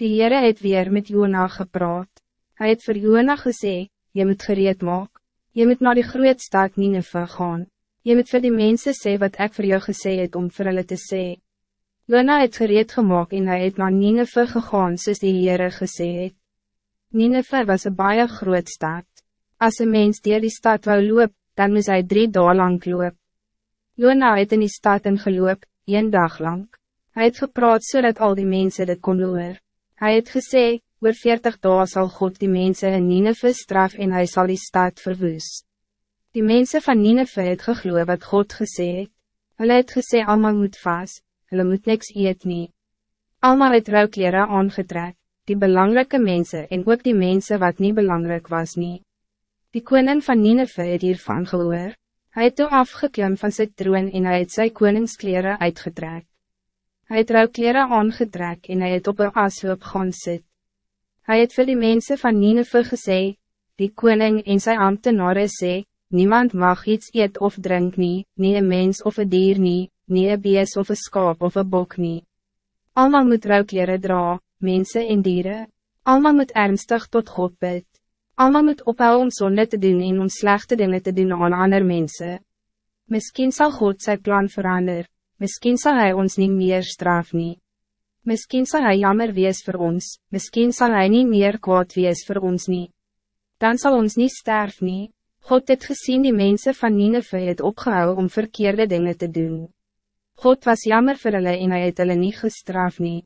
Die Heere het weer met Jona gepraat. Hij het vir Jona gesê, je moet gereed maak. Je moet naar die groot stad Nineveh gaan. Je moet vir die mensen sê wat ik voor jou gesê het om vir hulle te sê. Jona het gereed gemaakt en hij het naar Nineveh gegaan soos die Heere gesê het. Nineveh was een baie groot stad. Als een mens die die stad wou loop, dan moest hij drie dagen lang loop. Jona het in die stad ingeloop, een dag lang. Hij het gepraat zodat so al die mensen dit kon hoor. Hij het gesê, oor veertig dagen zal God die mensen in Nineveh straf en hij zal die stad verwoes. Die mensen van Nineveh het gegloe wat God gesê het. Hulle het gesê allemaal moet vast, hulle moet niks eet nie. Allemaal het rouwkleren aangetrek, die belangrijke mensen en ook die mensen wat niet belangrijk was nie. Die koning van Nineveh het hiervan gehoor. Hij het toe afgeklim van zijn troon en hij het sy koningskleren uitgetrek. Hij het rouwkleren aangetrek en hij het op een ashoop gaan sit. Hij het vir die mensen van Nineveh gesê, die koning en sy ambtenare sê, niemand mag iets eet of drink nie, nie een mens of een dier nie, nie een bees of een skaap of een bok nie. Almal moet rouwkleren dra, mensen en dieren. Almal moet ernstig tot God bid. Almal moet ophou om zonde te doen en om slechte dingen te doen aan ander mensen. Misschien zal God zijn plan veranderen. Misschien zal hij ons niet meer straf nie. Misschien zal hij jammer wees voor ons, misschien zal hij niet meer kwaad wees voor ons nie. Dan zal ons niet sterven nie. God het gezien die mensen van Nineveh het opgehou om verkeerde dingen te doen. God was jammer voor hulle en hy het hulle nie gestraf nie.